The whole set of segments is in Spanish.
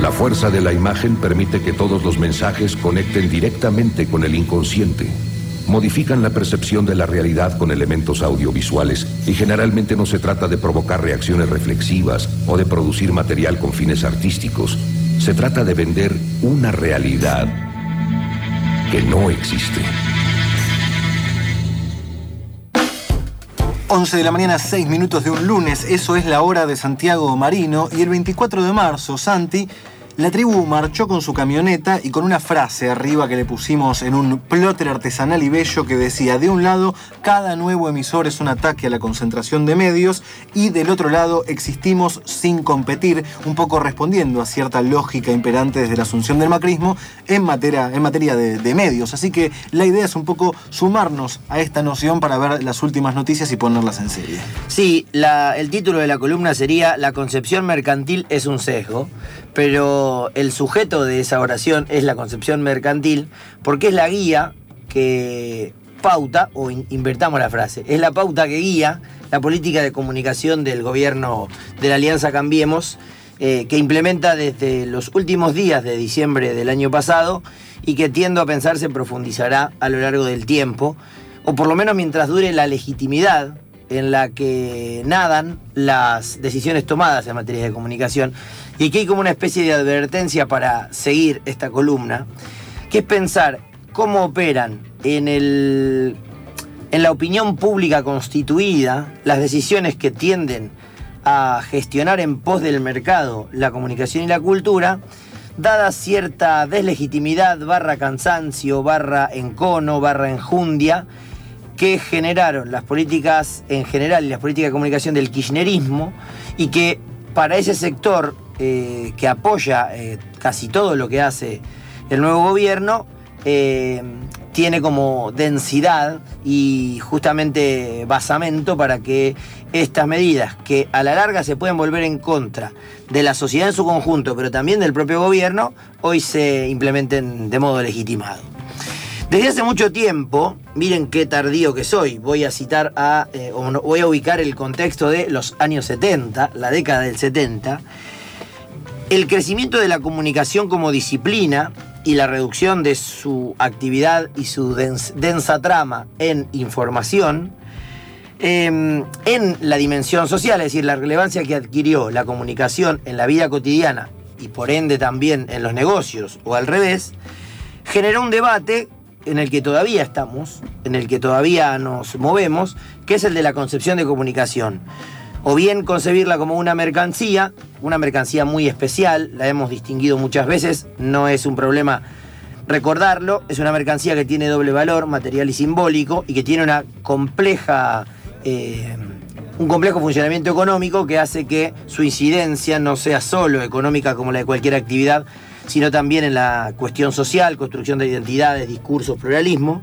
La fuerza de la imagen permite que todos los mensajes conecten directamente con el inconsciente. Modifican la percepción de la realidad con elementos audiovisuales y generalmente no se trata de provocar reacciones reflexivas o de producir material con fines artísticos. Se trata de vender una realidad que no existe. 11 de la mañana, 6 minutos de un lunes, eso es la hora de Santiago Marino. Y el 24 de marzo, Santi, la tribu marchó con su camioneta y con una frase arriba que le pusimos en un plotter artesanal y bello que decía, de un lado, cada nuevo emisor es un ataque a la concentración de medios y del otro lado, existimos sin competir, un poco respondiendo a cierta lógica imperante desde la asunción del macrismo en materia, en materia de, medios. Así que la idea es un poco sumarnos a esta noción para ver las últimas noticias y ponerlas en serie. Sí, el título de la columna sería La concepción mercantil es un sesgo pero el sujeto de esa oración es la concepción mercantil, porque es la guía que pauta, o invertamos la frase, es la pauta que guía la política de comunicación del gobierno de la Alianza Cambiemos, eh, que implementa desde los últimos días de diciembre del año pasado y que tiendo a pensar se profundizará a lo largo del tiempo, o por lo menos mientras dure la legitimidad en la que nadan las decisiones tomadas en materia de comunicación y aquí hay como una especie de advertencia para seguir esta columna, que es pensar cómo operan en, el, en la opinión pública constituida las decisiones que tienden a gestionar en pos del mercado la comunicación y la cultura, dada cierta deslegitimidad, barra cansancio, barra encono, barra enjundia, que generaron las políticas en general y las políticas de comunicación del kirchnerismo y que para ese sector eh, que apoya eh, casi todo lo que hace el nuevo gobierno, eh, tiene como densidad y justamente basamento para que estas medidas, que a la larga se pueden volver en contra de la sociedad en su conjunto, pero también del propio gobierno, hoy se implementen de modo legitimado. Desde hace mucho tiempo, miren qué tardío que soy, voy a citar a, voy a ubicar el contexto de los años 70, la década del 70, el crecimiento de la comunicación como disciplina y la reducción de su actividad y su densa trama en información, em, en la dimensión social, es decir, la relevancia que adquirió la comunicación en la vida cotidiana y por ende también en los negocios o al revés, generó un debate en el que todavía estamos, en el que todavía nos movemos, que es el de la concepción de comunicación. O bien concebirla como una mercancía, una mercancía muy especial, la hemos distinguido muchas veces, no es un problema recordarlo, es una mercancía que tiene doble valor, material y simbólico, y que tiene una compleja, eh, un complejo funcionamiento económico que hace que su incidencia no sea solo económica como la de cualquier actividad, sino también en la cuestión social, construcción de identidades, discursos, pluralismo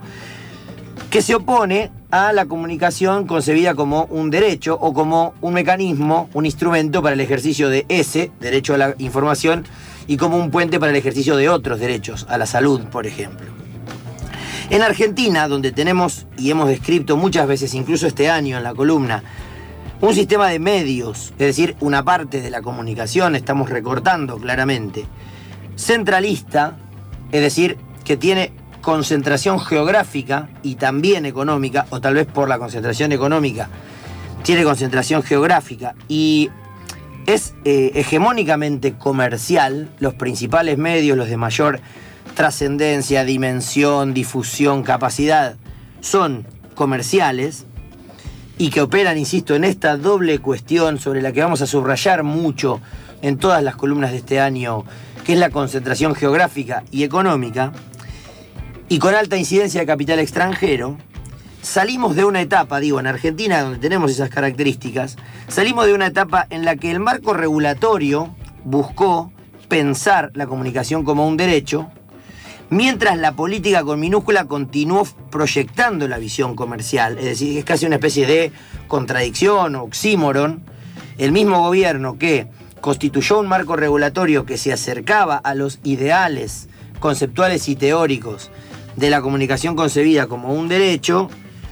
que se opone a la comunicación concebida como un derecho o como un mecanismo, un instrumento para el ejercicio de ese derecho a la información y como un puente para el ejercicio de otros derechos, a la salud, por ejemplo. En Argentina, donde tenemos, y hemos descrito muchas veces, incluso este año en la columna, un sistema de medios, es decir, una parte de la comunicación, estamos recortando claramente, centralista, es decir, que tiene concentración geográfica y también económica, o tal vez por la concentración económica, tiene concentración geográfica y es eh, hegemónicamente comercial, los principales medios, los de mayor trascendencia, dimensión, difusión, capacidad, son comerciales y que operan, insisto, en esta doble cuestión sobre la que vamos a subrayar mucho en todas las columnas de este año, que es la concentración geográfica y económica, y con alta incidencia de capital extranjero, salimos de una etapa, digo, en Argentina, donde tenemos esas características, salimos de una etapa en la que el marco regulatorio buscó pensar la comunicación como un derecho, mientras la política con minúscula continuó proyectando la visión comercial, es decir, es casi una especie de contradicción o oxímoron, el mismo gobierno que constituyó un marco regulatorio que se acercaba a los ideales conceptuales y teóricos de la comunicación concebida como un derecho,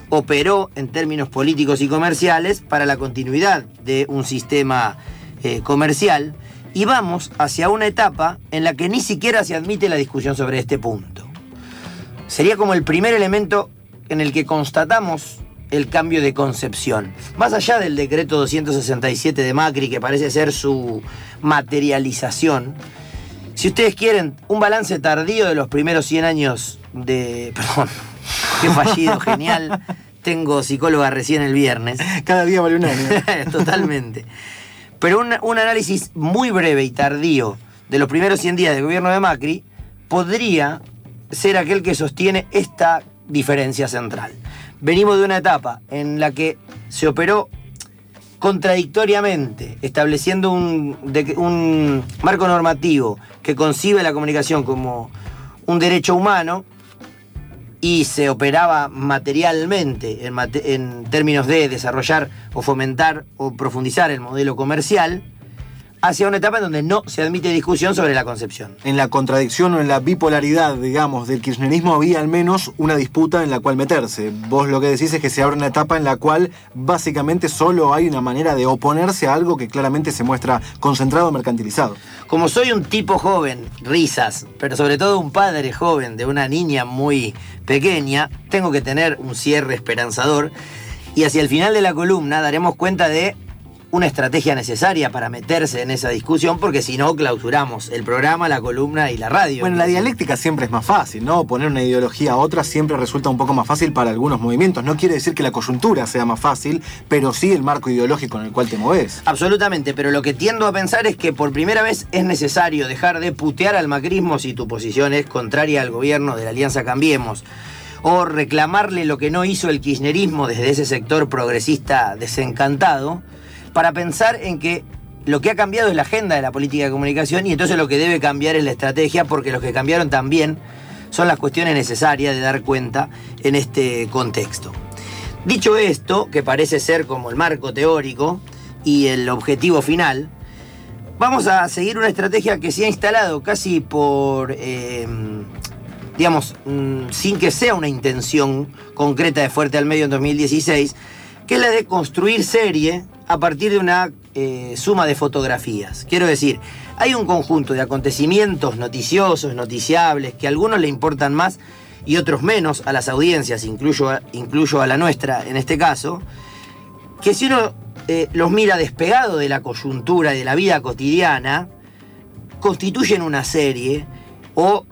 operó en términos políticos y comerciales para la continuidad de un sistema eh, comercial y vamos hacia una etapa en la que ni siquiera se admite la discusión sobre este punto. Sería como el primer elemento en el que constatamos el cambio de concepción. Más allá del decreto 267 de Macri, que parece ser su materialización, si ustedes quieren un balance tardío de los primeros 100 años de... Perdón, qué fallido, genial. Tengo psicóloga recién el viernes. Cada día vale un año. Totalmente. Pero un, un análisis muy breve y tardío de los primeros 100 días del gobierno de Macri podría ser aquel que sostiene esta diferencia central. Venimos de una etapa en la que se operó contradictoriamente, estableciendo un, marco normativo que concibe la comunicación como un derecho humano y se operaba materialmente en, en términos de desarrollar o fomentar o profundizar el modelo comercial, hacia una etapa en donde no se admite discusión sobre la concepción. En la contradicción o en la bipolaridad, digamos, del kirchnerismo había al menos una disputa en la cual meterse. Vos lo que decís es que se abre una etapa en la cual básicamente solo hay una manera de oponerse a algo que claramente se muestra concentrado, mercantilizado. Como soy un tipo joven, risas, pero sobre todo un padre joven de una niña muy pequeña, tengo que tener un cierre esperanzador y hacia el final de la columna daremos cuenta de una estrategia necesaria para meterse en esa discusión porque si no clausuramos el programa, la columna y la radio. Bueno, la dialéctica siempre es más fácil, ¿no? Poner una ideología a otra siempre resulta un poco más fácil para algunos movimientos. No quiere decir que la coyuntura sea más fácil, pero sí el marco ideológico en el cual te moves. Absolutamente, pero lo que tiendo a pensar es que por primera vez es necesario dejar de putear al macrismo si tu posición es contraria al gobierno de la Alianza Cambiemos, o reclamarle lo que no hizo el kirchnerismo desde ese sector progresista desencantado, para pensar en que lo que ha cambiado es la agenda de la política de comunicación y entonces lo que debe cambiar es la estrategia, porque los que cambiaron también son las cuestiones necesarias de dar cuenta en este contexto. Dicho esto, que parece ser como el marco teórico y el objetivo final, vamos a seguir una estrategia que se ha instalado casi por, eh, digamos, mm, sin que sea una intención concreta de Fuerte al Medio en 2016, que es la de construir serie a partir de una eh, suma de fotografías. Quiero decir, hay un conjunto de acontecimientos noticiosos, noticiables, que a algunos le importan más y otros menos a las audiencias, incluyo a, la nuestra en este caso, que si uno eh, los mira despegado de la coyuntura y de la vida cotidiana, constituyen una serie o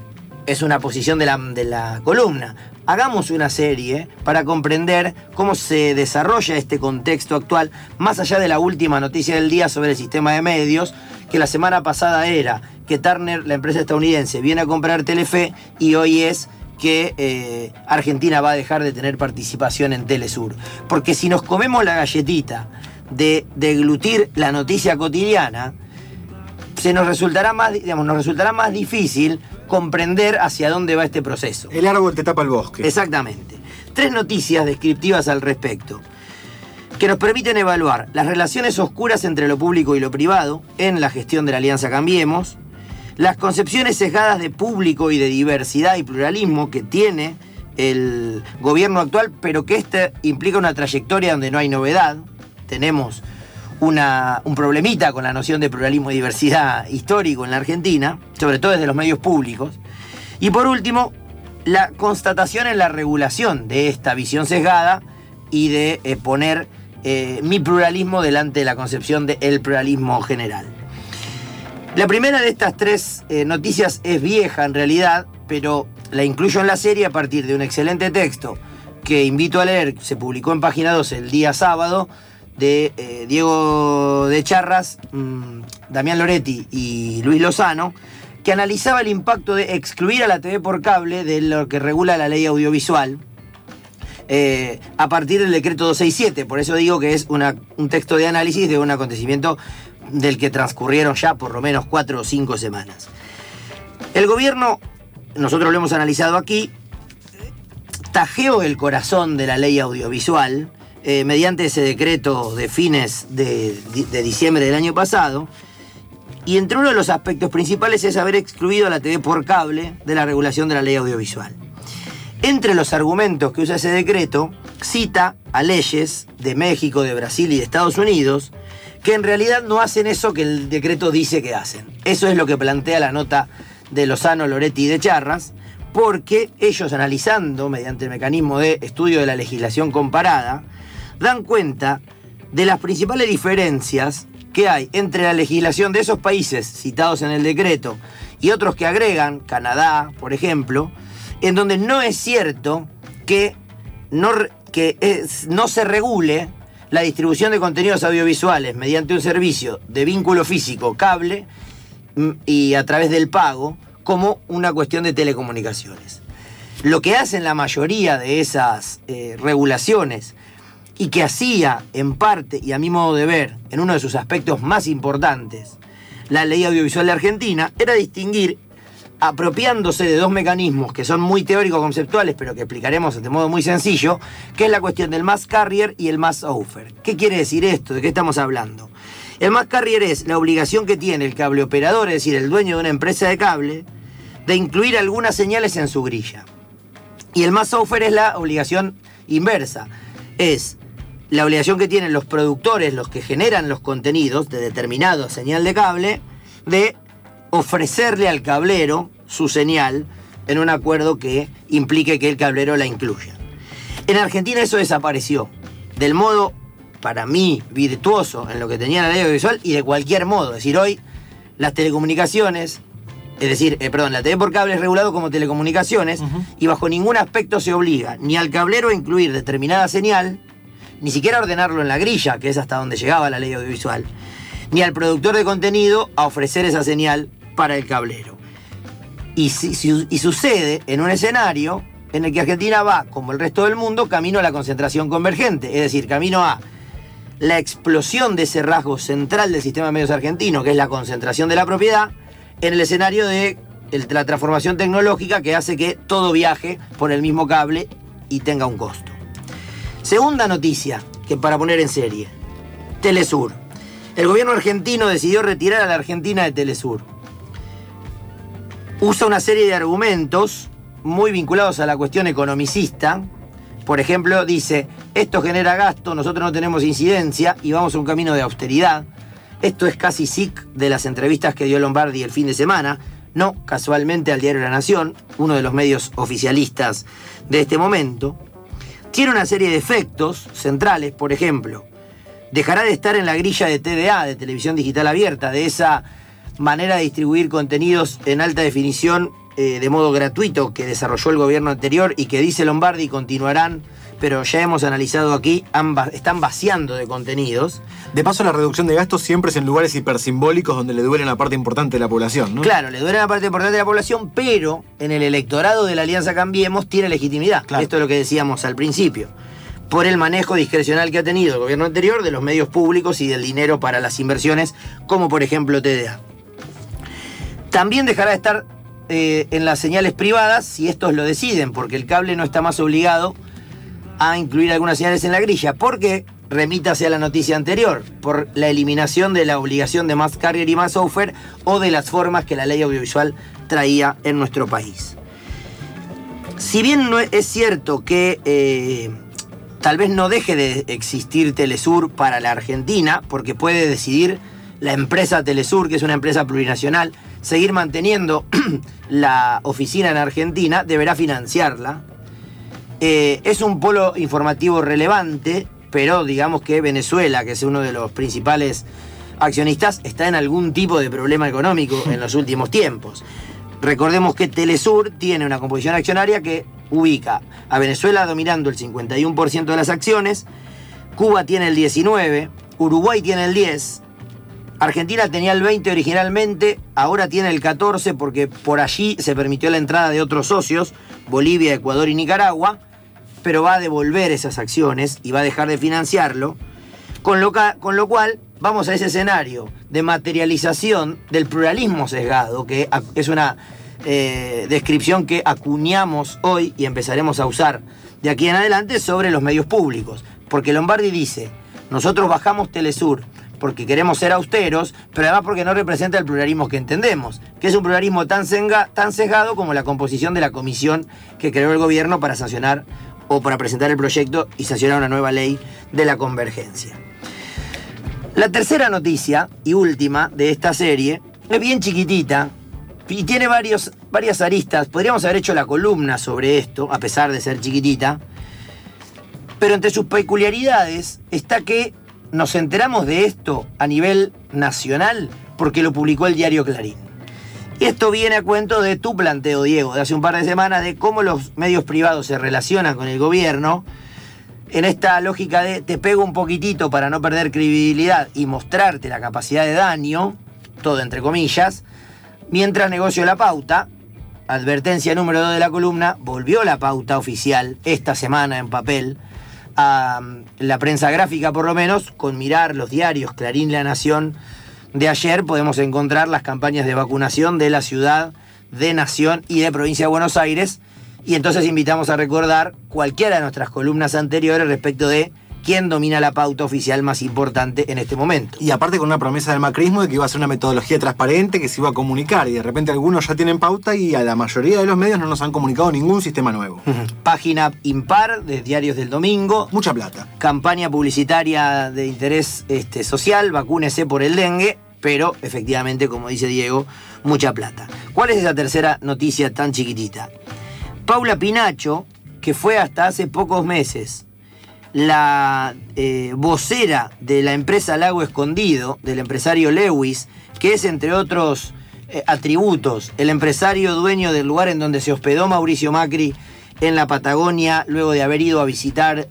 es una posición de la, de la columna. Hagamos una serie para comprender cómo se desarrolla este contexto actual, más allá de la última noticia del día sobre el sistema de medios, que la semana pasada era que Turner, la empresa estadounidense, viene a comprar Telefe y hoy es que eh, Argentina va a dejar de tener participación en Telesur. Porque si nos comemos la galletita de deglutir la noticia cotidiana, se nos resultará más, digamos, nos resultará más difícil comprender hacia dónde va este proceso. El árbol te tapa el bosque. Exactamente. Tres noticias descriptivas al respecto que nos permiten evaluar las relaciones oscuras entre lo público y lo privado en la gestión de la Alianza Cambiemos, las concepciones sesgadas de público y de diversidad y pluralismo que tiene el gobierno actual, pero que este implica una trayectoria donde no hay novedad. Tenemos una, un problemita con la noción de pluralismo y diversidad histórico en la Argentina, sobre todo desde los medios públicos. Y por último, la constatación en la regulación de esta visión sesgada y de eh, poner eh, mi pluralismo delante de la concepción del pluralismo general. La primera de estas tres eh, noticias es vieja en realidad, pero la incluyo en la serie a partir de un excelente texto que invito a leer, se publicó en página 12 el día sábado, de eh, Diego de Charras, mmm, Damián Loretti y Luis Lozano, que analizaba el impacto de excluir a la TV por cable de lo que regula la ley audiovisual eh, a partir del decreto 267. Por eso digo que es un texto de análisis de un acontecimiento del que transcurrieron ya por lo menos cuatro o cinco semanas. El gobierno, nosotros lo hemos analizado aquí, tajeó el corazón de la ley audiovisual eh, mediante ese decreto de fines de, de, diciembre del año pasado. Y entre uno de los aspectos principales es haber excluido a la TV por cable de la regulación de la ley audiovisual. Entre los argumentos que usa ese decreto, cita a leyes de México, de Brasil y de Estados Unidos que en realidad no hacen eso que el decreto dice que hacen. Eso es lo que plantea la nota de Lozano, Loretti y de Charras, porque ellos analizando, mediante el mecanismo de estudio de la legislación comparada, dan cuenta de las principales diferencias que hay entre la legislación de esos países citados en el decreto y otros que agregan, Canadá, por ejemplo, en donde no es cierto que no, que no se regule la distribución de contenidos audiovisuales mediante un servicio de vínculo físico, cable mm, y a través del pago, como una cuestión de telecomunicaciones. Lo que hacen la mayoría de esas eh, regulaciones y que hacía en parte y a mi modo de ver en uno de sus aspectos más importantes la ley audiovisual de Argentina era distinguir apropiándose de dos mecanismos que son muy teórico-conceptuales, pero que explicaremos de modo muy sencillo, que es la cuestión del mass carrier y el mass offer. ¿Qué quiere decir esto? ¿De qué estamos hablando? El mass carrier es la obligación que tiene el cable operador, es decir, el dueño de una empresa de cable, de incluir algunas señales en su grilla. Y el mass offer es la obligación inversa. Es la obligación que tienen los productores, los que generan los contenidos de determinado señal de cable, de ofrecerle al cablero su señal en un acuerdo que implique que el cablero la incluya. En Argentina eso desapareció, del modo, para mí, virtuoso en lo que tenía la ley audiovisual y de cualquier modo. Es decir, hoy las telecomunicaciones, es decir, eh, perdón, la TV por cable es regulado como telecomunicaciones y bajo ningún aspecto se obliga ni al cablero a incluir determinada señal, ni siquiera ordenarlo en la grilla, que es hasta donde llegaba la ley audiovisual, ni al productor de contenido a ofrecer esa señal para el cablero. Y, sucede en un escenario en el que Argentina va, como el resto del mundo, camino a la concentración convergente, es decir, camino a la explosión de ese rasgo central del sistema de medios argentino, que es la concentración de la propiedad, en el escenario de la transformación tecnológica que hace que todo viaje por el mismo cable y tenga un costo. Segunda noticia, que para poner en serie, Telesur. El gobierno argentino decidió retirar a la Argentina de Telesur usa una serie de argumentos muy vinculados a la cuestión economicista. Por ejemplo, dice, esto genera gasto, nosotros no tenemos incidencia y vamos a un camino de austeridad. Esto es casi sic de las entrevistas que dio Lombardi el fin de semana, no casualmente al diario La Nación, uno de los medios oficialistas de este momento. Tiene una serie de efectos centrales, por ejemplo, dejará de estar en la grilla de TDA, de televisión digital abierta, de esa manera de distribuir contenidos en alta definición eh, de modo gratuito que desarrolló el gobierno anterior y que dice Lombardi continuarán, pero ya hemos analizado aquí, están vaciando de contenidos. De paso, la reducción de gastos siempre es en lugares hipersimbólicos donde le duele una parte importante de la población, ¿no? Claro, le duele una parte importante de la población, pero en el electorado de la Alianza Cambiemos tiene legitimidad. Esto es lo que decíamos al principio por el manejo discrecional que ha tenido el gobierno anterior de los medios públicos y del dinero para las inversiones, como por ejemplo TDA. También dejará de estar eh, en las señales privadas si estos lo deciden, porque el cable no está más obligado a incluir algunas señales en la grilla, porque remítase a la noticia anterior, por la eliminación de la obligación de más carrier y más software o de las formas que la ley audiovisual traía en nuestro país. Si bien no es cierto que eh, tal vez no deje de existir Telesur para la Argentina, porque puede decidir la empresa Telesur, que es una empresa plurinacional, seguir manteniendo la oficina en Argentina, deberá financiarla. Eh, es un polo informativo relevante, pero digamos que Venezuela, que es uno de los principales accionistas, está en algún tipo de problema económico en los últimos tiempos. Recordemos que Telesur tiene una composición accionaria que ubica a Venezuela dominando el 51% de las acciones, Cuba tiene el 19%, Uruguay tiene el 10%, Argentina tenía el 20 originalmente, ahora tiene el 14 porque por allí se permitió la entrada de otros socios, Bolivia, Ecuador y Nicaragua, pero va a devolver esas acciones y va a dejar de financiarlo, con lo, con lo cual vamos a ese escenario de materialización del pluralismo sesgado, que es una eh, descripción que acuñamos hoy y empezaremos a usar de aquí en adelante sobre los medios públicos, porque Lombardi dice, nosotros bajamos Telesur, porque queremos ser austeros, pero además porque no representa el pluralismo que entendemos, que es un pluralismo tan, tan sesgado como la composición de la comisión que creó el gobierno para sancionar o para presentar el proyecto y sancionar una nueva ley de la convergencia. La tercera noticia y última de esta serie es bien chiquitita y tiene varios, varias aristas. Podríamos haber hecho la columna sobre esto, a pesar de ser chiquitita. Pero entre sus peculiaridades está que nos enteramos de esto a nivel nacional porque lo publicó el diario Clarín. Y esto viene a cuento de tu planteo, Diego, de hace un par de semanas, de cómo los medios privados se relacionan con el gobierno en esta lógica de te pego un poquitito para no perder credibilidad y mostrarte la capacidad de daño, todo entre comillas, mientras negocio la pauta, advertencia número 2 de la columna, volvió la pauta oficial esta semana en papel a mm, la prensa gráfica por lo menos, con mirar los diarios Clarín La Nación de ayer podemos encontrar las campañas de vacunación de la ciudad, de Nación y de provincia de Buenos Aires, y entonces invitamos a recordar cualquiera de nuestras columnas anteriores respecto de quién domina la pauta oficial más importante en este momento. Y aparte con una promesa del macrismo de que iba a ser una metodología transparente que se iba a comunicar y de repente algunos ya tienen pauta y a la mayoría de los medios no nos han comunicado ningún sistema nuevo. Página impar de Diarios del Domingo. Mucha plata. Campaña publicitaria de interés este, social, vacúnese por el dengue, pero efectivamente, como dice Diego, mucha plata. ¿Cuál es esa tercera noticia tan chiquitita? Paula Pinacho, que fue hasta hace pocos meses la eh, vocera de la empresa Lago Escondido, del empresario Lewis, que es entre otros eh, atributos el empresario dueño del lugar en donde se hospedó Mauricio Macri en la Patagonia luego de haber ido a visitar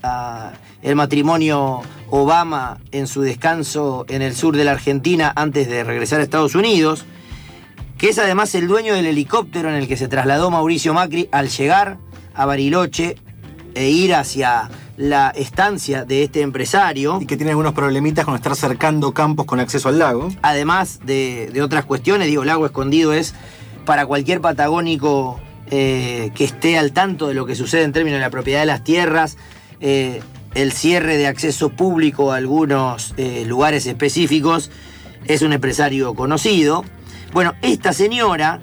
el matrimonio Obama en su descanso en el sur de la Argentina antes de regresar a Estados Unidos que es además el dueño del helicóptero en el que se trasladó Mauricio Macri al llegar a Bariloche e ir hacia la estancia de este empresario. Y que tiene algunos problemitas con estar cercando campos con acceso al lago. Además de, otras cuestiones, digo, Lago Escondido es para cualquier patagónico eh, que esté al tanto de lo que sucede en términos de la propiedad de las tierras, eh, el cierre de acceso público a algunos eh, lugares específicos, es un empresario conocido. Bueno, esta señora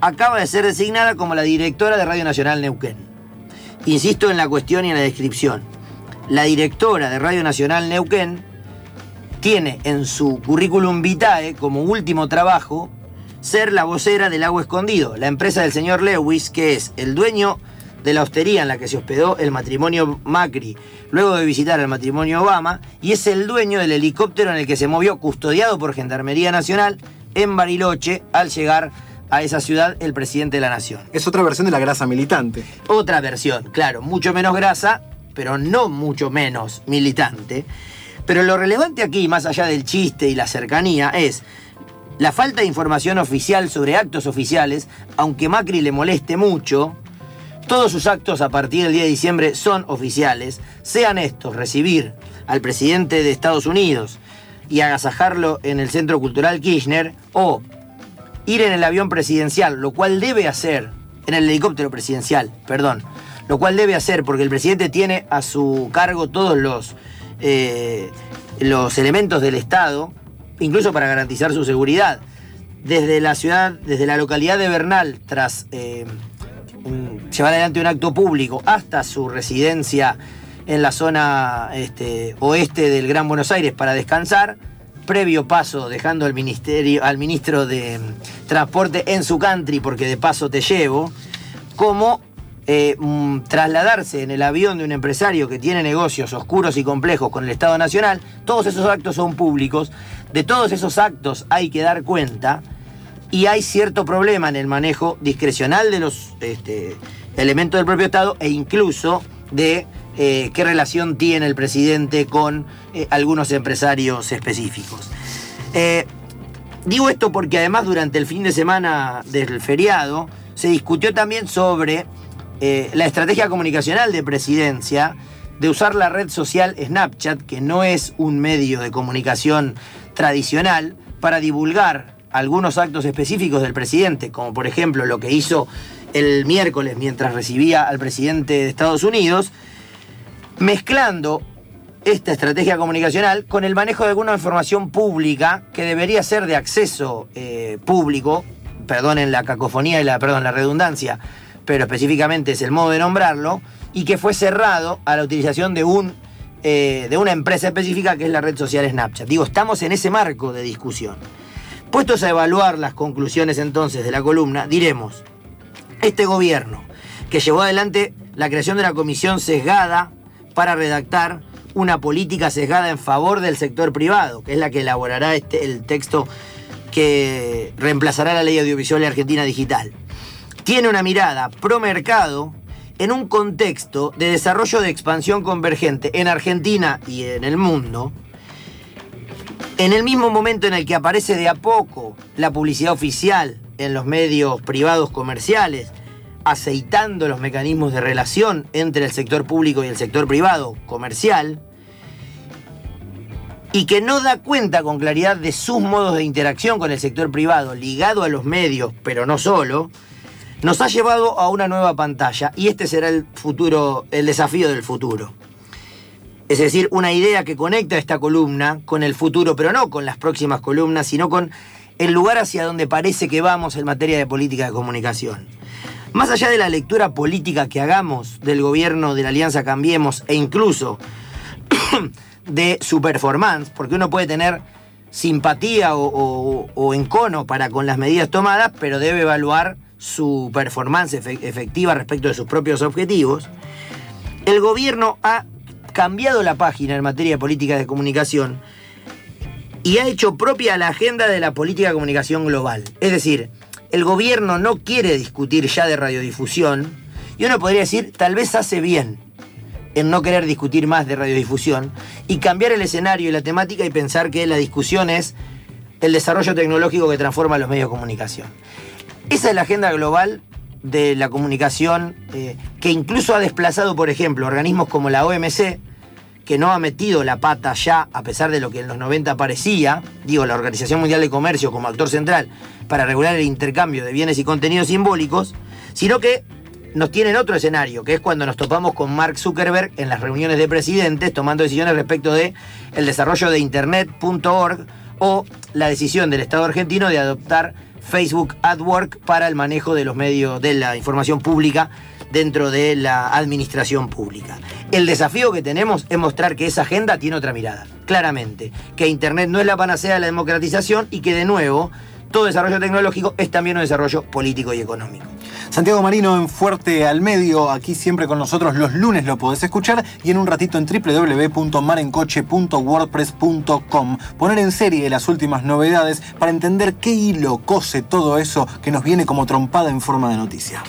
acaba de ser designada como la directora de Radio Nacional Neuquén. Insisto en la cuestión y en la descripción. La directora de Radio Nacional Neuquén tiene en su currículum vitae como último trabajo ser la vocera del Agua Escondido, la empresa del señor Lewis, que es el dueño de la hostería en la que se hospedó el matrimonio Macri luego de visitar el matrimonio Obama y es el dueño del helicóptero en el que se movió custodiado por Gendarmería Nacional en Bariloche al llegar a esa ciudad el presidente de la nación. Es otra versión de la grasa militante. Otra versión, claro, mucho menos grasa, pero no mucho menos militante. Pero lo relevante aquí, más allá del chiste y la cercanía, es la falta de información oficial sobre actos oficiales, aunque Macri le moleste mucho, todos sus actos a partir del 10 de diciembre son oficiales, sean estos recibir al presidente de Estados Unidos, y agasajarlo en el Centro Cultural Kirchner o ir en el avión presidencial, lo cual debe hacer, en el helicóptero presidencial, perdón, lo cual debe hacer porque el presidente tiene a su cargo todos los, eh, los elementos del Estado, incluso para garantizar su seguridad. Desde la ciudad, desde la localidad de Bernal, tras eh, llevar adelante un acto público, hasta su residencia en la zona este, oeste del Gran Buenos Aires para descansar, previo paso dejando al, ministerio, al ministro de Transporte en su country porque de paso te llevo, como eh, mm, trasladarse en el avión de un empresario que tiene negocios oscuros y complejos con el Estado Nacional, todos esos actos son públicos, de todos esos actos hay que dar cuenta y hay cierto problema en el manejo discrecional de los este, elementos del propio Estado e incluso de eh, qué relación tiene el presidente con eh, algunos empresarios específicos. Eh, digo esto porque además durante el fin de semana del feriado se discutió también sobre la estrategia comunicacional de presidencia de usar la red social Snapchat, que no es un medio de comunicación tradicional, para divulgar algunos actos específicos del presidente, como por ejemplo lo que hizo el miércoles mientras recibía al presidente de Estados Unidos, mezclando esta estrategia comunicacional con el manejo de alguna información pública que debería ser de acceso eh, público, perdonen la cacofonía y la, perdón, la redundancia, pero específicamente es el modo de nombrarlo, y que fue cerrado a la utilización de un eh, de una empresa específica que es la red social Snapchat. Digo, estamos en ese marco de discusión. Puestos a evaluar las conclusiones entonces de la columna, diremos, este gobierno que llevó adelante la creación de una comisión sesgada para redactar una política sesgada en favor del sector privado, que es la que elaborará este, el texto que reemplazará la ley audiovisual argentina digital. Tiene una mirada pro mercado en un contexto de desarrollo de expansión convergente en Argentina y en el mundo, en el mismo momento en el que aparece de a poco la publicidad oficial en los medios privados comerciales, aceitando los mecanismos de relación entre el sector público y el sector privado comercial, y que no da cuenta con claridad de sus modos de interacción con el sector privado ligado a los medios, pero no solo, nos ha llevado a una nueva pantalla y este será el futuro, el desafío del futuro. Es decir, una idea que conecta esta columna con el futuro, pero no con las próximas columnas, sino con el lugar hacia donde parece que vamos en materia de política de comunicación. Más allá de la lectura política que hagamos del gobierno de la Alianza Cambiemos e incluso de su performance, porque uno puede tener simpatía o, encono para con las medidas tomadas, pero debe evaluar su performance efectiva respecto de sus propios objetivos. El gobierno ha cambiado la página en materia de política de comunicación y ha hecho propia la agenda de la política de comunicación global. Es decir, el gobierno no quiere discutir ya de radiodifusión y uno podría decir, tal vez hace bien en no querer discutir más de radiodifusión y cambiar el escenario y la temática y pensar que la discusión es el desarrollo tecnológico que transforma los medios de comunicación. Esa es la agenda global de la comunicación eh, que incluso ha desplazado, por ejemplo, organismos como la OMC, que no ha metido la pata ya, a pesar de lo que en los 90 parecía, digo, la Organización Mundial de Comercio como actor central para regular el intercambio de bienes y contenidos simbólicos, sino que nos tienen otro escenario, que es cuando nos topamos con Mark Zuckerberg en las reuniones de presidentes tomando decisiones respecto de el desarrollo de internet.org o la decisión del Estado argentino de adoptar Facebook AdWork para el manejo de los medios de la información pública dentro de la administración pública. El desafío que tenemos es mostrar que esa agenda tiene otra mirada, claramente, que Internet no es la panacea de la democratización y que de nuevo todo desarrollo tecnológico es también un desarrollo político y económico. Santiago Marino en Fuerte al Medio, aquí siempre con nosotros los lunes lo podés escuchar y en un ratito en www.marencoche.wordpress.com. Poner en serie las últimas novedades para entender qué hilo cose todo eso que nos viene como trompada en forma de noticia.